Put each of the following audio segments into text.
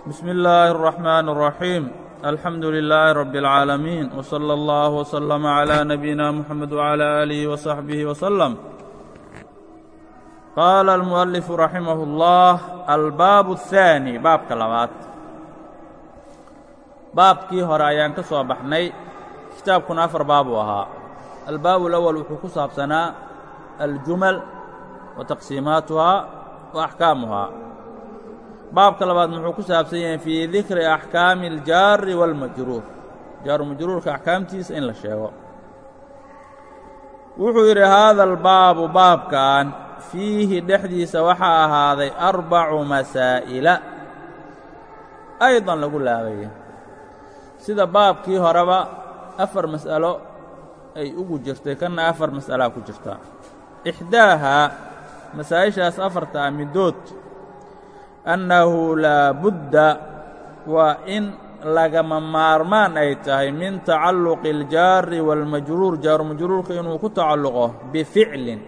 بسم الله الرحمن الرحيم الحمد لله رب العالمين وصلى الله وسلم على نبينا محمد وعلى آله وصحبه وسلم قال المؤلف رحمه الله الباب الثاني baabka labaad baabkii hore ayaan ka soo baxnay kitaabkuna afar baab uu ahaa albaab الأول wuxuu ku saabsanaa الjumal wa taqsiimaatuhaa wa أxkaamuhaa baabka labaad muxuu ku saabsan yahay fii dikri axkaami aljaari wاlmajruur jaaru majruurka axkaamtiisa in la sheego. Wuxuu yidhi haada albaabu baabkan fiihi dhexdiisa waxaa ahaaday arbacu masaa'ila. Aydan lagu laabaya. Sida baabkii horeba afar mas'alo ay ugu jirtay kanna afar mas'alaa ku jirta. Ixdaahaa masaa'ishaas afartaa middood annahu laa budda waa in lagama maarmaan ay tahay min tacalluqi aljaari waalmajruur jaaru majruurka inuu ku tacalluqo bificlin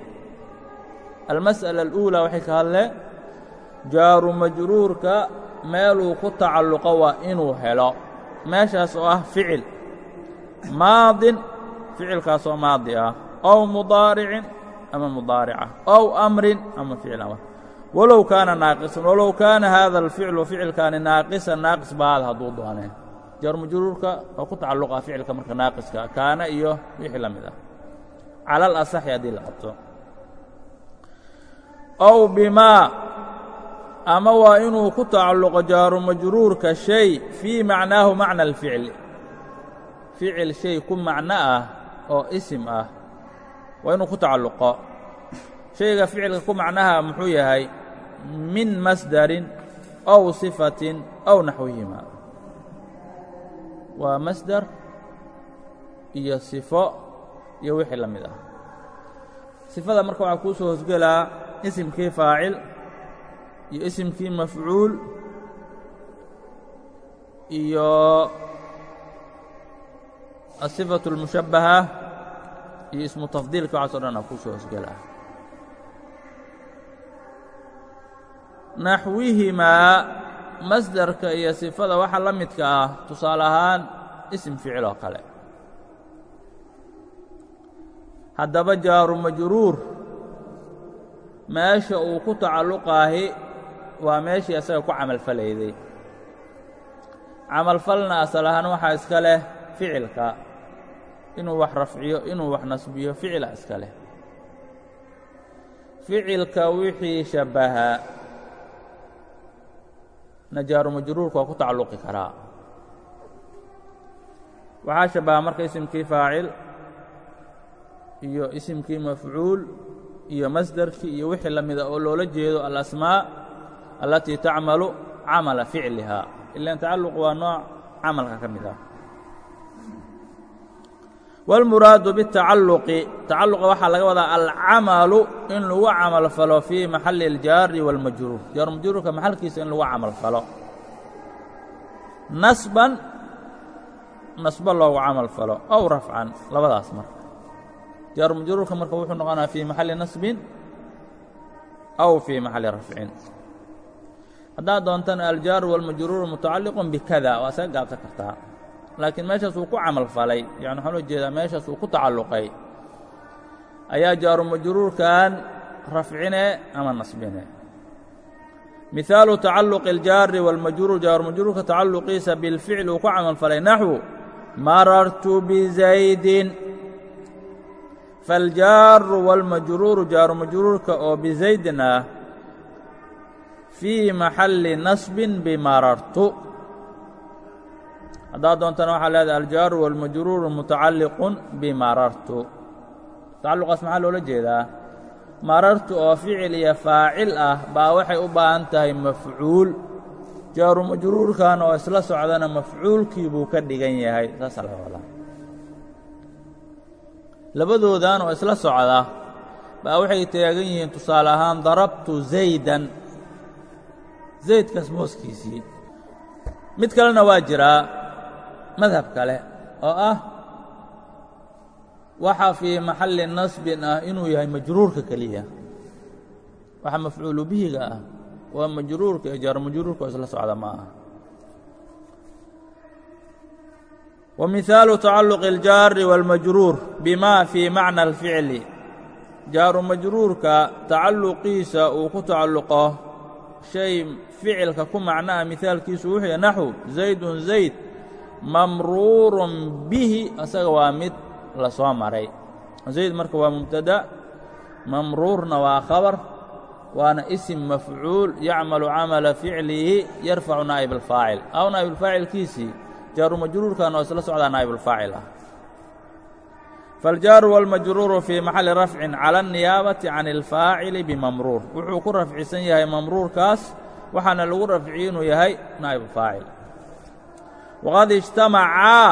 almas'ala aluulaa waxay ka hadle jaaru majruurka meeluu ku tacalluqo waa inuu helo meeshaas oo ah ficil maadin ficilkaasoo maadi ah ow mudaaricin ama mudaarica ow amrin ama ficil amar walow kaana naaqisan walow kaana haada alficlu ficilkaani naaqisan naaqis baada hadduu dooneen. Jaar majruurka oo ku tacalluqa ficilka marka naaqiska kaana iyo wixii la mid ah. Cala alasaxi haddii la qabto. Ow bimaa ama waa inuu ku tacalluqo jaaru majruurka shay fii macnaahu macna alficli. Ficil shay ku macno ah oo isim ah waa inuu ku tacalluqo. Shayga ficilka ku macnaha muxuu yahay min masdarin ow sifatin ow naxwihima. Waa masdar iyo sifo iyo wixii la mid ah. Sifada marka waxaa kuu soo hosgelaa isimkii faacil iyo isimkii mafcuul iyo asifatu اlmushabbaha iyo ismu tafdiilka waxaas o dhan aa kuu soo hosgelaa naxwihimaa masdarka iyo sifada waxa la midka ah tusaale ahaan isim ficil oo kale. Haddaba jaaru majruur meesha uu ku tacalluqaahi waa meeshii asaga ku camalfalayday camalfalna asal ahaan waxaa iska leh ficilka inuu wax rafciyo inuu wax nasbiyo ficila iska leh. Ficilka wixii shabbaha najaaru majruurka waa ku tacalluqi karaa. Waxaa shabbaha marka isimkii faacil iyo isimkii mafcuul iyo masdarkii iyo wixii la mida oo loola jeedo alasmaa allatii tacmalu camala ficliha ilan tacalluq waa nooc camalka ka mid ah wاlmuraadu bالtacalluqi tacalluqa waxaa laga wadaa alcamalu in lagu camal falo fii maxali اljaari wاlmajruur jaar majruurka maxalkiisa in lagu camal falo nasban nasbo loogu camal falo ow rafcan labadaas marka jaaru majruurka marka wuxuu noqonaya fii maxali nasbin aw fii maxali rafcin haddaad doontana aljaaru wاlmajruuru mutacalliqun bikada waa isaga gaabsan kartaa laakiin meeshaas uu ku camal falay yani waxaan loo jeedaa meeshaas uu ku tacalluqay ayaa jaaru majruurkan rafcine ama nasbine mihaalu tacalluqi اljaari wاlmajruur jaaru majruurka tacalluqiisa bilficl uu ku camal falay naxwu marartu bizaydin faاljaaru wاlmajruuru jaaru majruurka oo bizaydin ah fii maxalli nasbin bimarartu haddaad doontana waxaa leedahay aljaaru wاlmajruuru mutacalliqun bimarartu. Tacalluqaas maxaa loola jeedaa? Marartu oo ficil iyo faacil ah baa waxay u baahan tahay mafcuul. Jaaru majruurkan oo isla socdana mafcuulkii buu ka dhigan yahay. Saasaa laga wadaa labadoodan oo isla socda baa waxay taagan yihiin tusaale ahaan darabtu zaydan. Zaydkaas mooskiisii. Mid kalena waa jiraa madhab kale oo ah waxaa fii maxalli nasbin ah inuu yahay majruurka keliya waxa mafcuulu bihiga ah waa majruurka iyo jaaromajruurka oo isla socda ma aha. Wa mihaalu tacalluqi aljaari wاlmajruur bima fii macna alficli. Jaaru majruurka tacalluqiisa uu ku tacalluqo shay ficilka ku macna'a mihaalkiisu wuxuu yahy naxw zaydun zayd mamruurun bihi asaga waa mid la soo maray zayd marka waa mubtada mamruurna waa khabar waana isim mafcuul yacmalu camala ficlihi yarfacu naa'ib alfaacil aw naa'ib alfaacilkiisii jaaru majruurkan oo isla socdaa naa'ib alfaacil ah faاljaaru wاlmajruuru fii maxalli rafcin cala الniyaabati can اlfaacili bimamruur wuxuu ku rafcisan yahay mamruurkaas waxaana lagu rafciye inuu yahay naa'ib faacil waqad ijtamacaa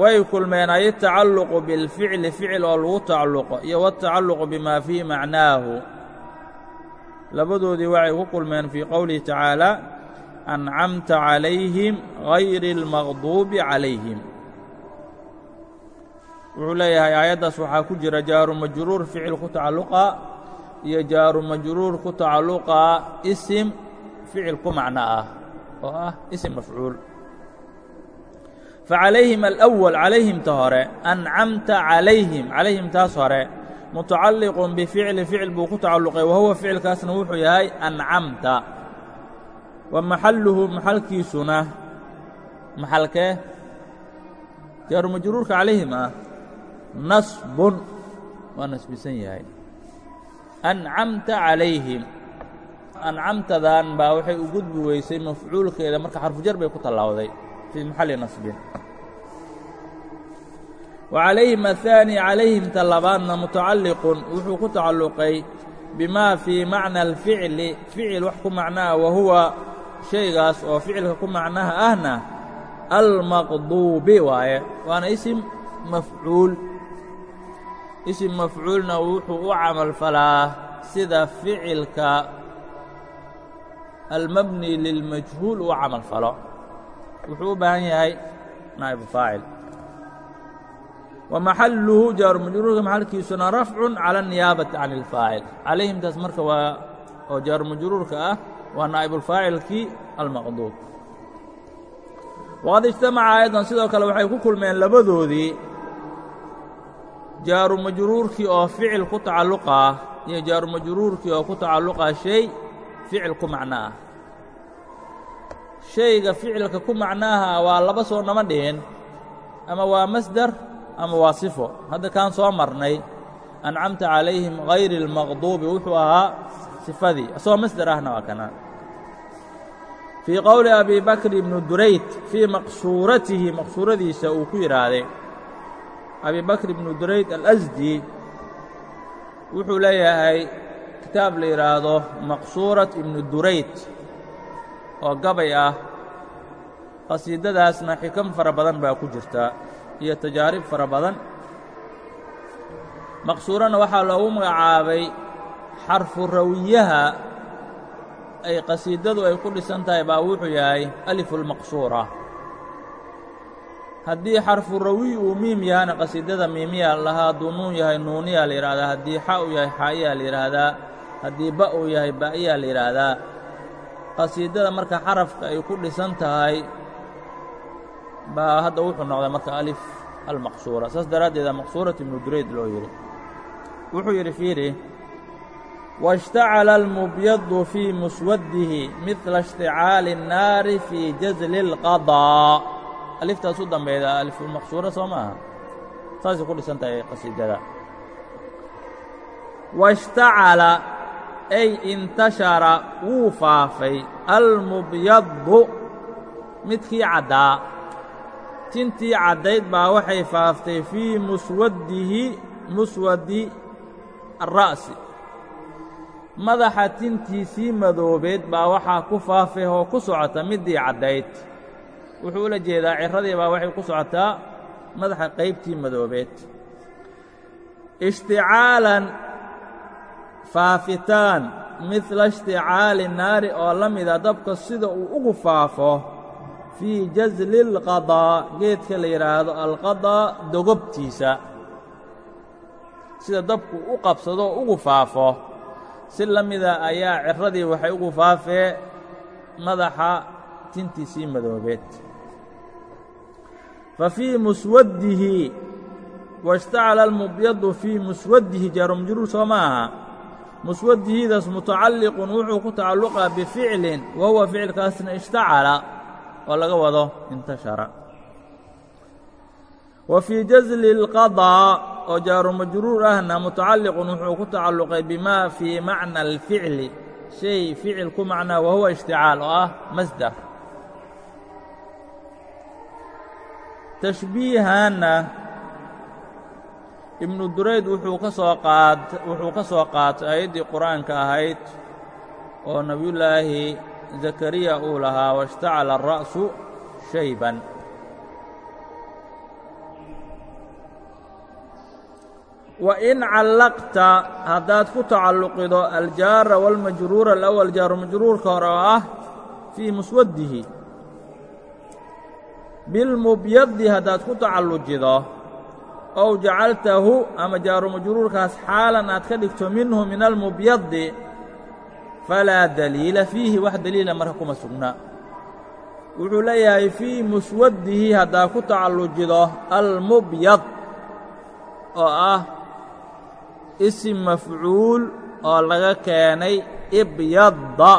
way kulmeen ay itacalluqu bilficli ficil oo lagu tacalluqo iyo wاtacalluqu bima fii macnaahu. Labadoodii waxay ku kulmeen fii qowlihi tacaalaa ancamta calayhim hayri اlmaqduubi calayhim. Wuxuu leeyahay aayaddaas waxaa ku jira jaaru majruur ficil ku tacalluqa iyo jaaru majruur ku tacalluqa isim ficil ku macno ah oo ah isim mafcuul facalayhim alأwal calayhimta hore ancamta calayhim calayhimtaas hore mutacalliqun bificli ficil buu ku tacalluqay wa huwa ficilkaasna wuxuu yahay ancamta wa maxalluhu maxalkiisuna maxalkee jaaru majruurka calayhim ah nasbun waa nasbisan yahay ancamta calayhim ancamtadan baa waxay u gudbi weysay mafcuulkeeda marka xarfujar bay ku tallaawday fii maxalli nasbin wa calayhim ahaani calayhimta labaadna mutacalliqun wuxuu ku tacalluqay bimaa fii macna alficli ficil wax ku macnaha wa huwa shaygaas oo ficilka ku macnaha ahna almaqduubi waaye waana isim mafcuul isim mafcuulna wuxuu u camal falaa sida ficilka almabni lilmajhuul uu camal falo wuxuu u baahan yahay naa'ibu wamaxaluhu jaaru majruurka maxalkiisuna rafcu cala aniyaabati can اlfaacil calayhim taas marka waa oo jaaru majruurka ah waa naa'ibulfaacilkii almaqduud waqad ijtamaca ayadan sidoo kale waxay ku kulmeen labadoodii jaarumajruurkii oo ficil ku tacalluqah iyo jaarumajruurkii oo ku tacalluqah shay ficil ku macno ah shayga ficilka ku macnaaha waa laba soo nama dhihin ama waa masdar ama waa sifo. Hadda kaan soo marnay ancamta calayhim hayri اlmaqduubi wuxuu ahaa sifadii. Asagoo masdar ahna waa kana fii qowli abi bakr ibnu durayt fii maqsuuratihi maqsuuradiisa uu ku yidhaahday abi bakr ibnu durayd alasdi wuxuu leeyahay kitaab la yidhaahdo maqsuurat ibnu durayd oo gabay ah. Qasiidadaasna xikam fara badan baa ku jirta iyo tajaarib fara badan. Maqsuurana waxaa loogu magacaabay xarfu rawiyaha ay qasiidadu ay ku dhisan tahay baa wuxuu yahay alifulmaqsuura haddii xarfu rawiy uu miim yahana qasiidada miimiyaa lahaa hadduu nuun yahay nuuniyaa la yidhahdaa haddii xa uu yahay xaa'iyaa la yidhaahdaa haddii ba uu yahay baa'iyaa la yidhaahdaa qasiidada marka xarafka ay ku dhisan tahay baa hadda wuxuu noqday marka alif almaqsuura saas daraaddeeda maqsuurat ibnu durayd loo yidhi wuxuu yidhi fiiri waاshtacala almubyadu fii muswaddihi midla ishticaali الnaari fii jazli اlqadaa aliftaas u dambayda alifulmaqsuura soo maaha saasay ku dhisan tahay qasiidada washtacala ay intashara wuu faafay almubyadu midkii caddaa tintii caddayd baa waxay faaftay fii muswaddihi muswadi ara'si madaxa tintiisii madoobeed baa waxaa ku faafay oo ku socota middii caddayd. Wuxuu ula jeedaa ciradii baa waxay ku socotaa madaxa qaybtii madoobeed. Ishticaalan faafitaan midla ishticaali naari oo la mida dabka sida uu ugu faafo fii jasli اlqadaa geedka la yidhaahdo alqadaa dogobtiisa. Sida dabku u qabsado oo ugu faafo. Si la mida ayaa ciradii waxay ugu faafee madaxa tintiisii madoobeed. Fa fii muswaddihi waاshtacala almubyadu fii muswaddihi jaarumjuruur soo ma aha. Muswaddihiidaas mutacalliqun wuxuu ku tacalluqaa bificlin wa huwa ficilkaasna ishtacala oo laga wado intashara. Wa fii jasli اlqadaa oo jaaru majruur ahna mutacalliqun wuxuu ku tacalluqay bimaa fii macna alficli. Shay ficil ku macnaa wa huwa ishticaal oo ah masdar. Tashbiihaanna ibnu durayd wuxuu ka soo qaat wuxuu ka soo qaatay aayaddii qur'aanka ahayd oo nebiyullaahi zakariya uu lahaa washtacala ara'su shayban. Wa in callaqta haddaad ku tacalluqido aljaara waalmajruura alawal jaaru majruurka hore oo ah fii muswaddihi bilmubyadi haddaad ku tacallujido ow jacaltahu ama jaaru majruurkaas xaalan aad ka dhigto minhu min almubyadi falaa daliila fiihi wax daliila marka kuma sugna wuxuu leeyahay fii muswaddihi haddaad ku tacallujido almubyad oo ah isim mafcuul oo laga keenay ibyadda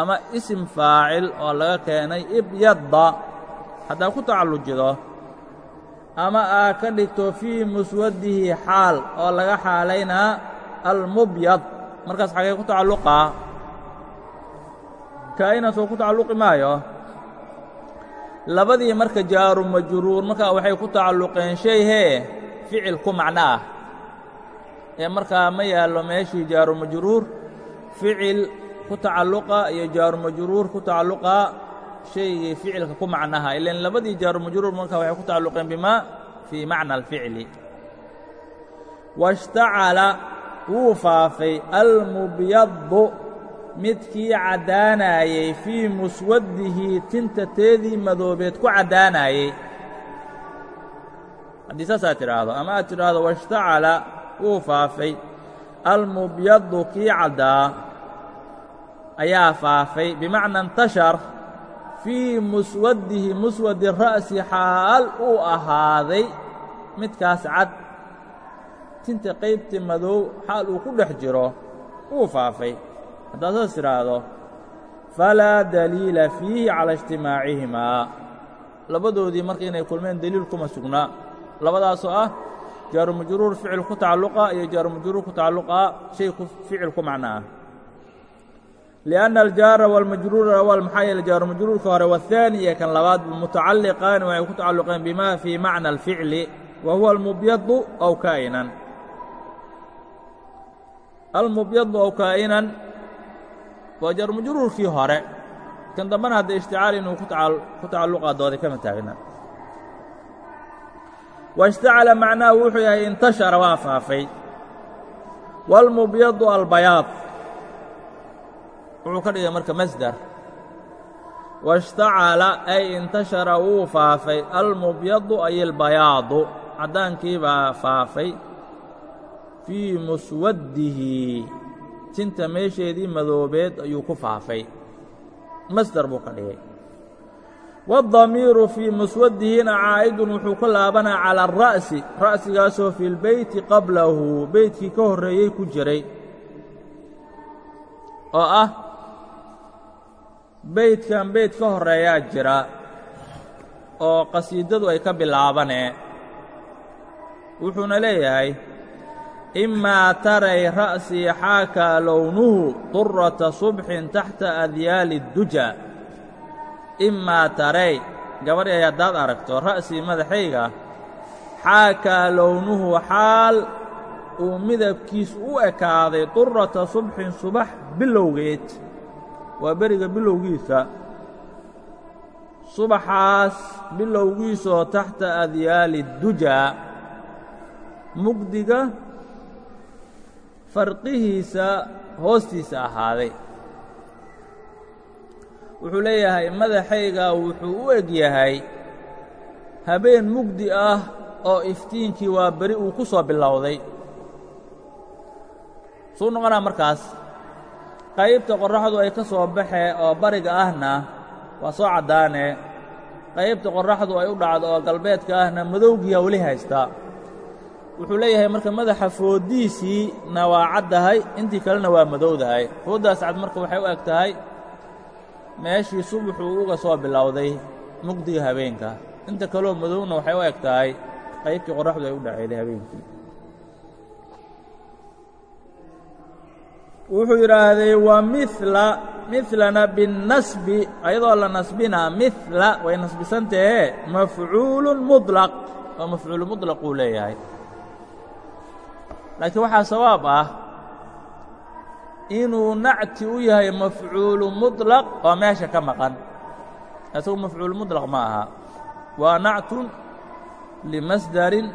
ama isim faacil oo laga keenay ibyadda haddaad ku tacallujido ama aad ka dhigto fii muswaddihi xaal oo laga xaalaynaa almubyad. Markaas xagee ku tacalluqaa kaa'ina soo ku tacalluqi maayo. Labadii marka jaaru majruur markaa waxay ku tacalluqeen shay hee ficil ku macno ah. Ee markaa ma yaallo meeshii jaaru majruur ficil ku tacalluqa iyo jaaru majruur ku tacalluqa shaygii ficilka ku macnaha ilan labadii jaaru majruur markaa waxay ku tacalluqeen bimaa fii macna alficli. Washtacala wuu faafay almubyadu midkii caddaanaayey fii muswaddihi tinta teedii madoobeed ku caddaanaayey. Haddii saas aad tidhaahdo ama aad tidhaahdo washtacala wuu faafay. Almubyadu kii caddaa ayaa faafay. Bimacna intashar fii muswaddihi muswadi ra'si xaal uu ahaaday midkaas cad tinta qaybta madow xaal uu ku dhex jiro wuu faafay. Haddaad saas tidhaahdo falaa daliila fiihi cala ijtimaacihimaa. Labadoodii marka inay kulmeen deliil kuma sugnaa labadaasoo ah jaaru majruur ficil ku tacalluqa iyo jaaru majruur ku tacalluqa shay ficil ku macno ah. Lianna aljaara waalmajruura awal maxaa yeele jaarumajruurka hore wahaani iyo kan labaad mutacalliqaani waxay ku tacalluqeen bimaa fii macna alficli wa huwa almubyadu aw kaa'inan almubyadu aw kaa'inan waa jaaru majruurkii hore. Kan dambana hadda ishticaal inuu ku tacalluqaa dooday kama taagna. Waاshtacala macnaha wuxuu yahay intashara waa faafay. Wاlmubyadu albayaad wuxuu ka dhigay marka masdar. Washtacala ay intashara wuu faafay. Almubyadu ay albayaadu caddaankii baa faafay fii muswaddihi. Tinta meesheedii madoobeed ayuu ku faafay. Masdar buu ka dhigay. Waاdamiiru fii muswaddihina caa'idun wuxuu ka laabanaa cala alra'si ra'sigaasoo fi lbeyti qablahu. Beytkii ka horreeyey ku jiray. Oo ah beydkan beyd ka horreeyaa jira oo qasiidadu ay ka bilaabanee. Wuxuuna leeyahay imaa taray ra'sii xaakaa lownuhu durata subxin taxta adyaali اduja imaa taray gabadhay haddaad aragto ra'sii madaxayga xaakaa lownuhu xaal uu midabkiis u ekaaday durata subxin subax bilowgeed waa beriga bilowgiisa subaxaas bilowgiisoo taxta adyaali dujaa mugdiga farqihiisa hoostiisa ahaaday. Wuxuu leeyahay madaxayga wuxuu u eg yahay habeen mugdi ah oo iftiinkii waa beri uu ku soo bilowday. Suu noqonaa markaas qaybta qorraxdu ay ka soo baxee oo bariga ahna waa soo caddaanee qaybta qorraxdu ay u dhacdo oo galbeedka ahna madowgiyaa weli haystaa wuxuu leeyahay marka madaxa fooddiisiina waa caddahay intii kalena waa madowdahay. Fooddaas cad marka waxay u eg tahay meeshii subuxuu uga soo bilowday mugdiga habeenka. Inta kaloo madowna waxay u eg tahay qaybtii qorraxdu ay u dhaceyday habeenkii. Wuxuu yidhaahday wa mila milana binnasbi ayadoo la nasbinaa mila way nasbisantahee mafcuulun muطlaq oo mafcuulu muطlaq uu leeyahay laakiin waxaa sawaab ah inuu nacti u yahay mafcuulu muطlaq oo meesha ka maqan isagu mafcuulu muطlaq ma aha waa nactun limasdarin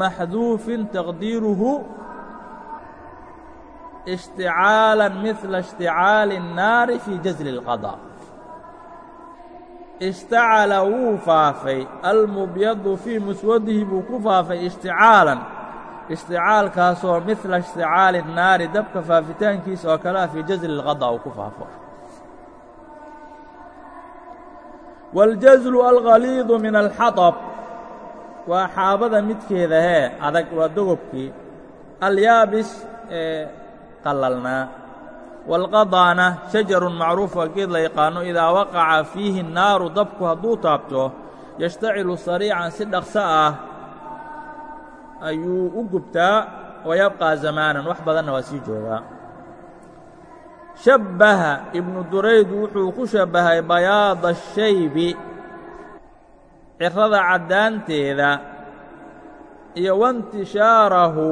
maxduufin taqdiiruhu اشhticاalا mثla اشhticaali الnaari fii jasli الqaضاء اshtacala wuu faafay almubyadu fii muswadihi buu ku faafay ishticaalan ishticaalkaasoo midla ishticaali الnaari dabka faafitaankiisa oo kale ah fii jasli الqaضاء uu ku faafo wاljazlu alghaliidu min alxaطb waa xaabada midkeeda hee adag waa dogobkii alyaabis ee qalalnaa waalqadaana shajarun macruuf waa geed la yaqaano idaa waqaca fiihi naaru dabku hadduu taabto yashtacilu sariican si dhaqso ah ayuu u gubtaa wa yabqaa zamaanan. Wax badanna waa sii joogaa. Shabbaha ibnu durayd wuxuu ku shabbahay bayaada ashaybi cirada caddaanteeda iyo waintishaarahu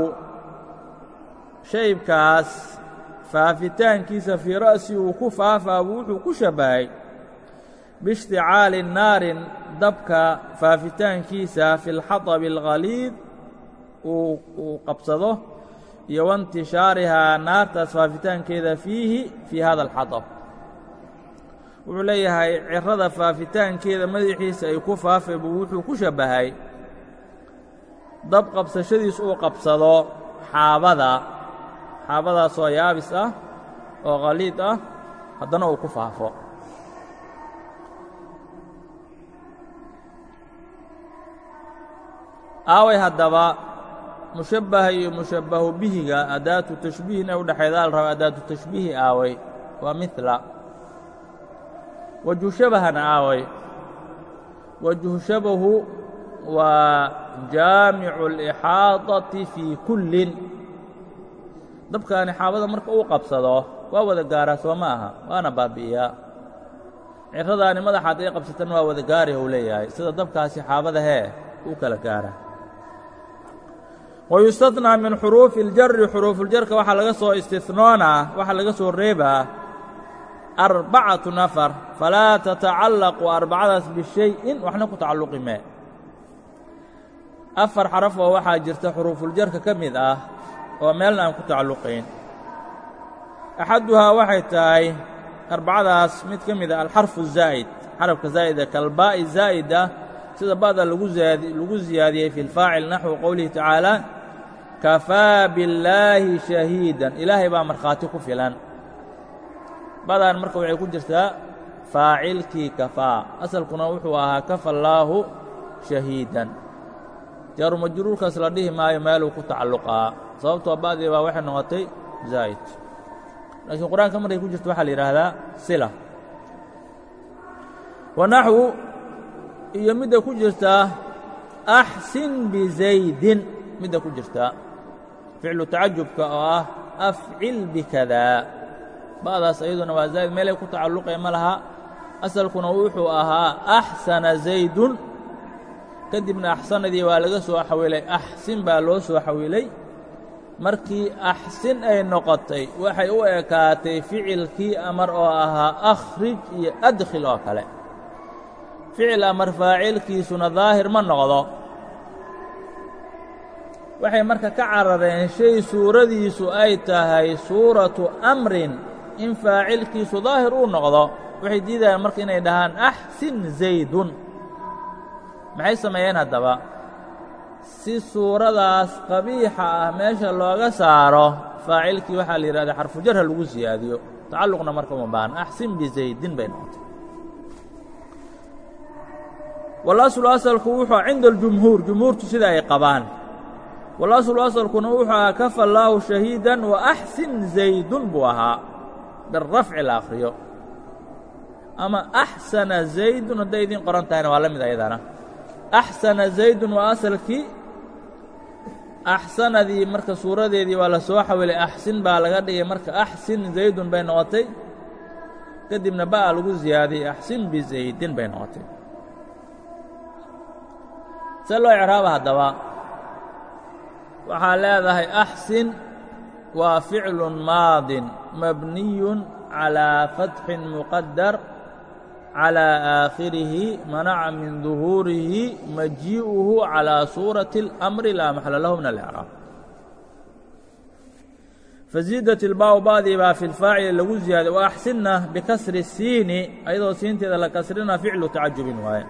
shaybkaas faafitaankiisa fii ra'si uu ku faafaabu wuxuu ku shabbahay biishticaali naarin dabka faafitaankiisa fi lxadabi alghaliid uu qabsado iyo waintishaarihaa naartaas faafitaankeeda fiihi fii hada alxadab wuxuu leeyahay cirada faafitaankeeda madaxiisa ay ku faafay buu wuxuu ku shabbahay dab qabsashadiis uu qabsado xaabada xaabadaasoo yaabis ah oo khaliid ah haddana uu ku faafo. Aaway haddaba mushabbaha iyo mushabbahu bihiga adaatu tashbiih u dhexaydaa la raba adaatu tashbiihi aaway. Waa midla wajhu shabahana aaway. Wajhu shabahu waa jaamicu اlixaadati fii kullin. Dabkaani xaabada marka uu qabsado waa wada gaaraa soo ma aha waana baabi'iyaa. Ciradaani madaxaad ay qabsatan waa wada gaari ou leeyahay. Sida dabkaasi xaabada hee uu kala gaara wayustatnaa min xuruufi اljari xuruufuljarka waxaa laga soo istinoonaa waxaa laga soo reebaa arbacatu nafar falaa tatacallaqu arbacadaas bishayin waxna ku tacalluqi mee afar xaraf oo waxaa jirta xuruufuljarka ka mid ah oo meelna aan ku tacalluqayn axaduhaa waxay tahay arbacadaas mid ka mid a alxarfu zaa'id xarafka zaa'ida kalbaa'i sida ba'da lagu ziyaadiyey fi lfaacil naxwu qowlihi tacaala kafaa billaahi shahiidan ilaahay baa markhaati ku filan. Ba'dan marka waxay ku jirtaa faacilkii kafaa. Asalkuna wuxuu ahaa kafa allaahu shahiidan jaaru majruurkaas la dhihi maayo meeluu ku tacalluqaa. Sababtoo ba'dii baa waxay noqotay zaa'id. Laakiin qur'aanka markay ku jirto waxaa la yidhaahdaa sila. Wanaxwu iyo midda ku jirtaa axsin bizaydin midda ku jirtaa ficlu tacajubka oo ah afcil bikadaa ba'daas iyaduna waa zaa'id meelay ku tacalluqee ma laha. Asalkuna wuxuu ahaa axsana zaydun. Kadibna axsanadii waa laga soo xawilay axsin baa loo soo xawilay. Markii axsin ay noqotay waxay u ekaatay ficilkii amar oo ahaa akhrij iyo adkhil oo kale. Ficil amar faacilkiisuna daahir ma noqdo waxay marka ka carareen shay suuradiisu ay tahay suuratu amrin in faacilkiisu daahir uu noqdo waxay diidayaan marka inay dhahaan axsin zaydun. Maxay sameeyeen haddaba? Si suuradaas qabiixa ah meesha looga saaro faacilkii waxaa la yidhahda xarfujarha lagu siyaadiyo. Tacalluqna marka uma baahan axsin bizaydin bay noqotay. Walaslu wuxuu cinda aljumhuur jumhuurtu sida ay qabaan walaslu asalkuna wuxuu ahaa kafa allaahu shahiidan wa axsin zaydun buu ahaa. Birafci la akhriyo. Ama axsana zaydun hadday idiin qoran tahayna waa la mid ayadana axsana zaydun waa asalkii. Axsanadii marka suuradeedii waa la soo xawilay axsin baa laga dhigay. Marka axsin zaydun bay noqotay. Kadibna ba'a lagu ziyaadiyey axsin bizaydin bay noqotay. See loo icraaba haddaba waxaa leedahay axsin waa ficlun maadin mabniyun calىa fatxin muqadar calىa aakhirihi manaca min duhuurihi majii'uhu calىa suurati اlamri laa maxala lahu min alicraab faziidat ilbaaw ba'dii baa fi lfaacili lagu ziyaaday wa axsinna bikasri siini ayadoo siinteeda la kasrina ficlu tacajubin waaye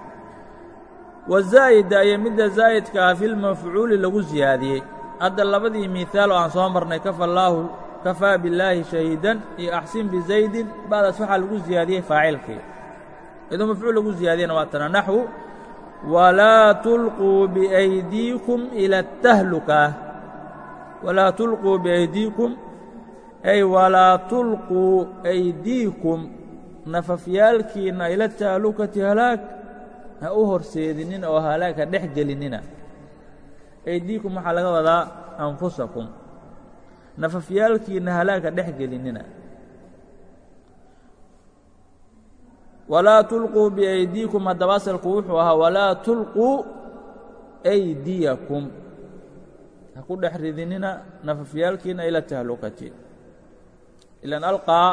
wazaa'ida iyo midda zaa'idka ah filmafcuuli lagu ziyaadiyey hadda labadii miihaal oo aan soo marnay kafa allaahu kafaa billaahi shahiidan iyo axsin bizaydin ba'daas waxaa lagu ziyaadiyey faacilkii. Idoo mafcuul lagu ziyaadiyana waa tana naxwu walaa tulquu biaydiikum ila atahluka walaa tulquu biaydiikum ay walaa tulquu aydiikum nafafyaalkiinna ila tahlukati halaag ha u horseedinina oo halaag ha dhex gelinina aydiikum waxaa laga wadaa anfusakum. Nafafyaalkiinna halaag ha dhex gelinina. Walaa tulquu biaydiikum haddaba asalku wuxuu ahaa walaa tulquu aydiyakum. Ha ku dhex ridinina nafafyaalkiina ila tahlukati. Ilan alqaa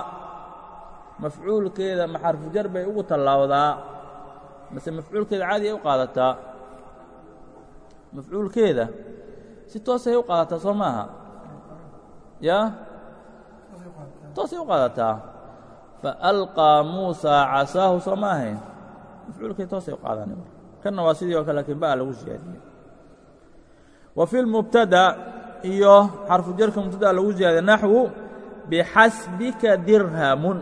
mafcuulkeeda maxarfujar bay ugu tallaawdaa mase mafcuulkeeda caadi ay u qaadataa mafcuulkeeda si toosay u qaadataa soo maaha. Yaa toosay u qaadataa. Faalqaa muusaa casaahu soo ma ahayn mafcuulkeeda toosay u qaadani kanna waa sidii oo kale lakiin ba'a lagu siyaadiyey wa fi lmubtada iyo xarfu jarka mubtada lagu ziyaadiya naxwu bixasbika dirhamun.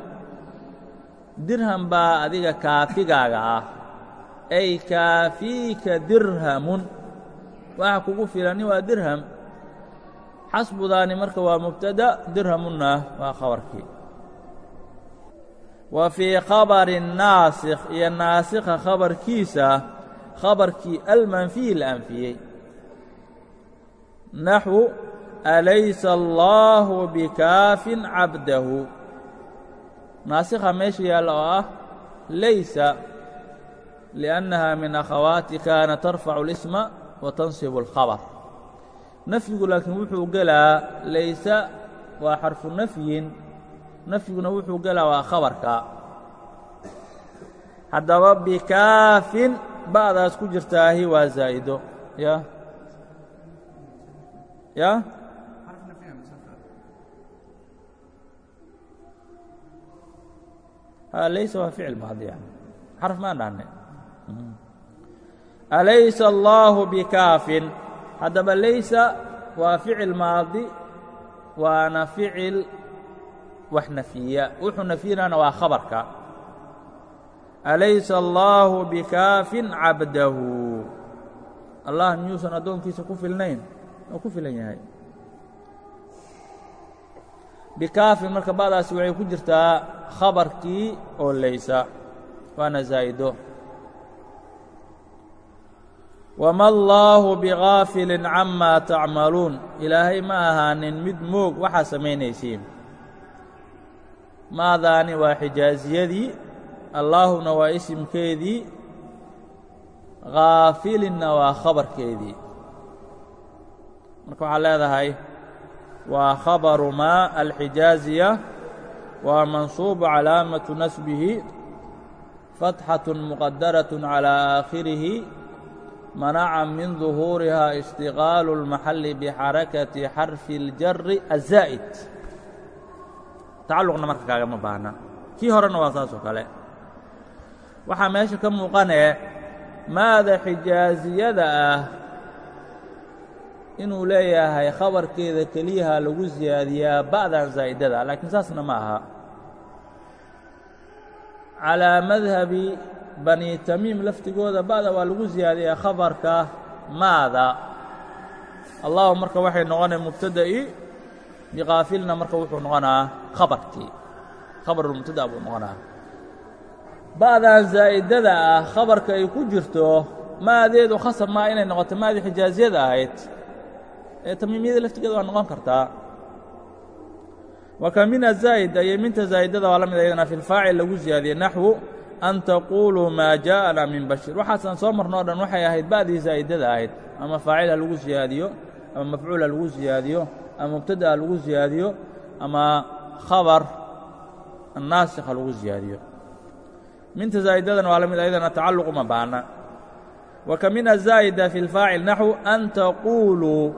Dirham baa adiga kaafigaaga ah. Ay kaafiika dirhamun waxa kugu filani waa dirham. Xasbudaani marka waa mubtada dirhamunna waa khabarkii. Wa fii khabari naasikh iyo naasikha khabarkiisa khabarkii almanfiyi la anfiyey. Naxwu alaysa allaahu bikaafin cabdahu. Naasikha meesha yaalla oo ah laysa liأnnaha min akhawaati kaana tarfacu اlisma wa tansibu اlkhabar nafyigu laakiin wuxuu gelaa laysa waa xarfu nafyin nafyiguna wuxuu gelaa waa khabarka. Haddaba bikaafin ba'daas ku jirtaahi waa zaa'ido. Ya? Ya? Laysa waa ficil maadi xarf maan dhahne alaysa allaahu bikaafin haddaba laysa waa ficil maadi waana ficil wax nafiya wuxuu nafyinaana waa khabarka alaysa allaahu bikaafin cabdahu allah miyuusan addoonkiisa ku filnayn oo ku filan yahay bikaafin marka ba'daasi waxay ku jirtaa khabarkii oo laysa waana zaa'ido wama allaahu bigaafilin camaa tacmaluun ilaahay ma ahaanin mid moog waxaa samaynaysiin maadaani waa xijaasiyadii allaahuna waa isimkeedii gaafilinna waa khabarkeedii. Marka waxaa leedahay waa khabaru maa alxijaaziya waa mansuubu calaamatu nasbihi fatxatun muqadaraة calىa aakhirihi manaca min duhuurihaa ishtiqaalu اlmaxalli bixarakati xarfi اljari azaa'id tacalluqna marka kaagama baahna. Kii horena waa saasoo kale. Waxaa meesha ka muuqanee maada xijaasiyada ah inuu leeyahay khabarkeeda keliyaha lagu siyaadiyaa ba'dan zaa'idada laakiin saasna ma aha. Calaa bani tamiim laftigooda ba'da waa lagu siyaadiyaa khabarka maada? Allahu marka waxay noqonaya mubtada'i biqaafilna marka wuxuu noqonaa khabarkii khabarulmubtada buu noqonaa. Ba'dan zaa'idada ah khabarka ay ku jirto maadeedu khasab maa inay noqoto maadii xijaaziyada ahayd ee tamiimiyada laftigeeda waa noqon kartaa. Wa ka min azaa'ida iyo minta zaa'idada waa la mid ayadana fi lfaacil lagu siyaadiyey naxwu an taquuluu maa jaa'ana min bashir. Waxaasaan soo marno o dhan waxay ahayd ba'dii zaa'idada ahayd. Ama faacil ha lagu siyaadiyo ama mafcuul ha lagu siyaadiyo ama mubtada ha lagu siyaadiyo ama khabar annaasikh ha lagu siyaadiyo. Minta zaa'idadana waa la mid ayadana tacalluq uma baana wa ka min azaa'ida fi lfaacil naxwu an taquuluu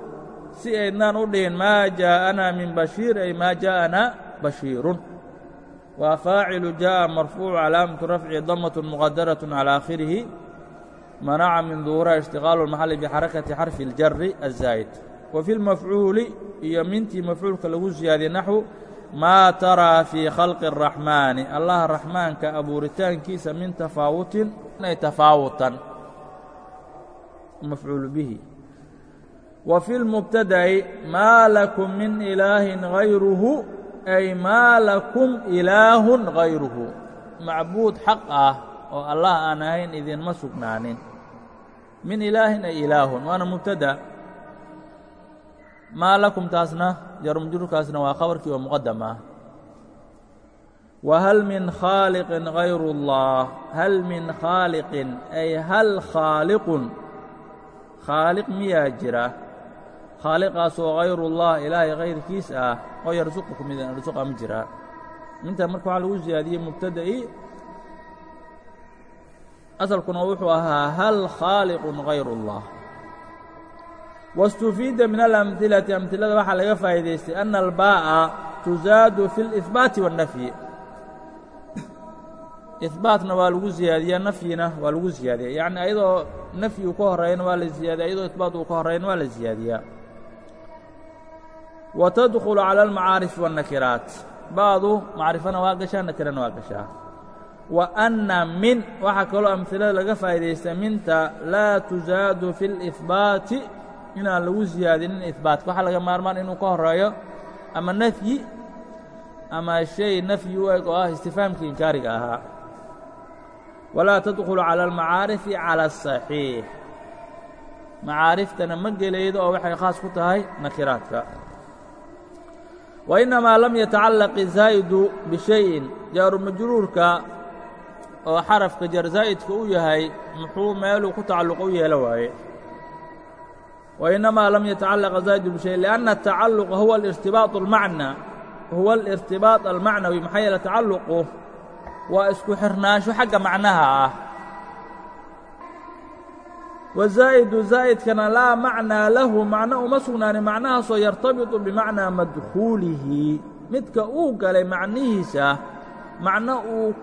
si aydnaan u dhihin maa jaa'anaa min bashiir ay maa jaa'anaa bashiirun waa faacilu jaaءa marfuucu calaamatu rafci damat muqadaraة calى aakhirihi manaca min duhuriha ishtiqaalu اlmaxali bixarakati xarfi اljari aلzaa'id wa fi lmafcuuli iyo mintii mafcuulka lagu siyaadiyey naxwu maa taraa fii khalqi الraxmaani allaha raxmaanka abuuritaankiisa min tafaawutin inay tafaawutan mafcuulu bihi wa fi lmubtada'i maa lakum min ilaahin hayruhu ay maa lakum ilaahun hayruhu macbuud xaq ah oo allah aan ahayn idinma sugnaanin min ilaahin ay ilaahun waana mubtada maa lakum taasna jarumjurkaasna waa khabarkii oo muqadam ah wa hal min khaaliqin hayru اllah hal min khaaliqin ay hal khaaliqun khaaliq miyaa jira khaaliqaasoo hayruullah ilaahay hayrkiis ah oo yarsuqukum idin arsuqa ma jiraa minta marka waxaa lagu siyaadiyey mubtada'i asalkuna wuxuu ahaa hal khaaliqun hayruullah waاstufiida min alamhilati amhilada waxaa laga faa'iidaystay ana albaa'a tuzaadu fi اlإihbaati waالnafyi ihbaatna waa lagu siyaadiyaa nafyina waa lagu siyaadiya yacni ayadoo nafyi uu ka horreeyana waa la siyaadiya ayadoo ihbaat uu ka horreeyana waa la siyaadiyaa wa tadkhulu cala almacaarifi waannakiraat ba'du macrifana waa gashaa nakirana waa gashaa wa anna min waxaa kaloo amhilada laga faa'iidaysta minta laa tuzaadu fi اlإihbaati inaan lagu siyaadinin ihbaatka waxaa laga maarmaan inuu ka horreeyo ama nafyi ama shay nafyi u eg oo ah istifaamkii inkaariga ahaa walaa tadkhulu cala almacaarifi cala asaxiix macaariftana ma gelaydo oo waxay khaas ku tahay nakiraadka wa innamaa lam yatacallaq izaa'idu bishayin jaaru majruurka oo xarafka jar zaa'idka u yahay muxuu meeluu ku tacalluqo u yeelo waaye wa innamaa lam yatacallaq zaa'idu bishayin lianna atacalluqa huwa alirtibaaط almacna huwa alirtibaaط almacnawi maxaa yeele tacalluqu waa isku xirnaansho xagga macnaha ah wazaa'idu zaa'idkana laa macnaa lahu macno uma sugnaanin macnahaasoo yartabiطu bimacnaa madkhuulihi. Midka uu galay macnihiisa macno uu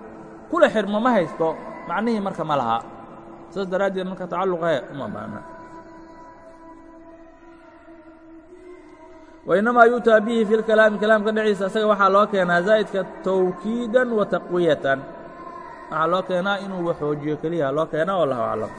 kula xirmo ma haysto macnihii marka ma laha. Saas daraaddeed marka tacalluqahe uma baana wainnamaa yu'taa bihi fi lkalaami kalaamka dhexdiisa asaga waxaa loo keenaa zaa'idka tawkiidan wa taqwiyatan. Waxaa loo keenaa inuu waxoojiyo keliya loo keenaa wallahu aclam